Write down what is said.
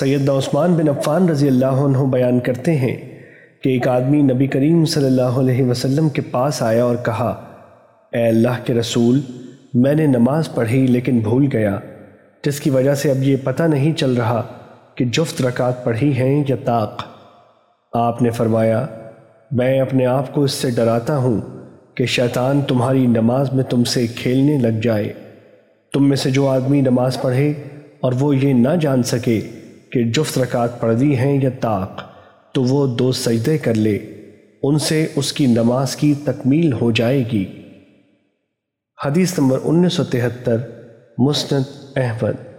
سیدنا عثمان بن عفان رضی اللہ عنہ بیان کرتے ہیں کہ ایک آدمی نبی کریم صلی اللہ علیہ وسلم کے پاس آیا اور کہا، اے اللہ کے رسول، میں نے نماز پڑھی لیکن بھول گیا۔ جس کی وجہ سے اب یہ پتہ نہیں چل رہا کہ جفت رکعت پڑھی ہیں یا طاق۔ آپ نے فرمایا، میں اپنے آپ کو اس سے ڈراتا ہوں کہ شیطان تمہاری نماز میں تم سے کھیلنے لگ جائے۔ تم میں سے جو آدمی نماز پڑھے اور وہ یہ نہ جان سکے کہ جفت رکعت پڑھ دی ہیں یا طاق، تو وہ دو سجدے کر لے، ان سے اس کی نماز کی تکمیل ہو جائے گی۔ حدیث نمبر انیس سو تہتر، مسند احمد۔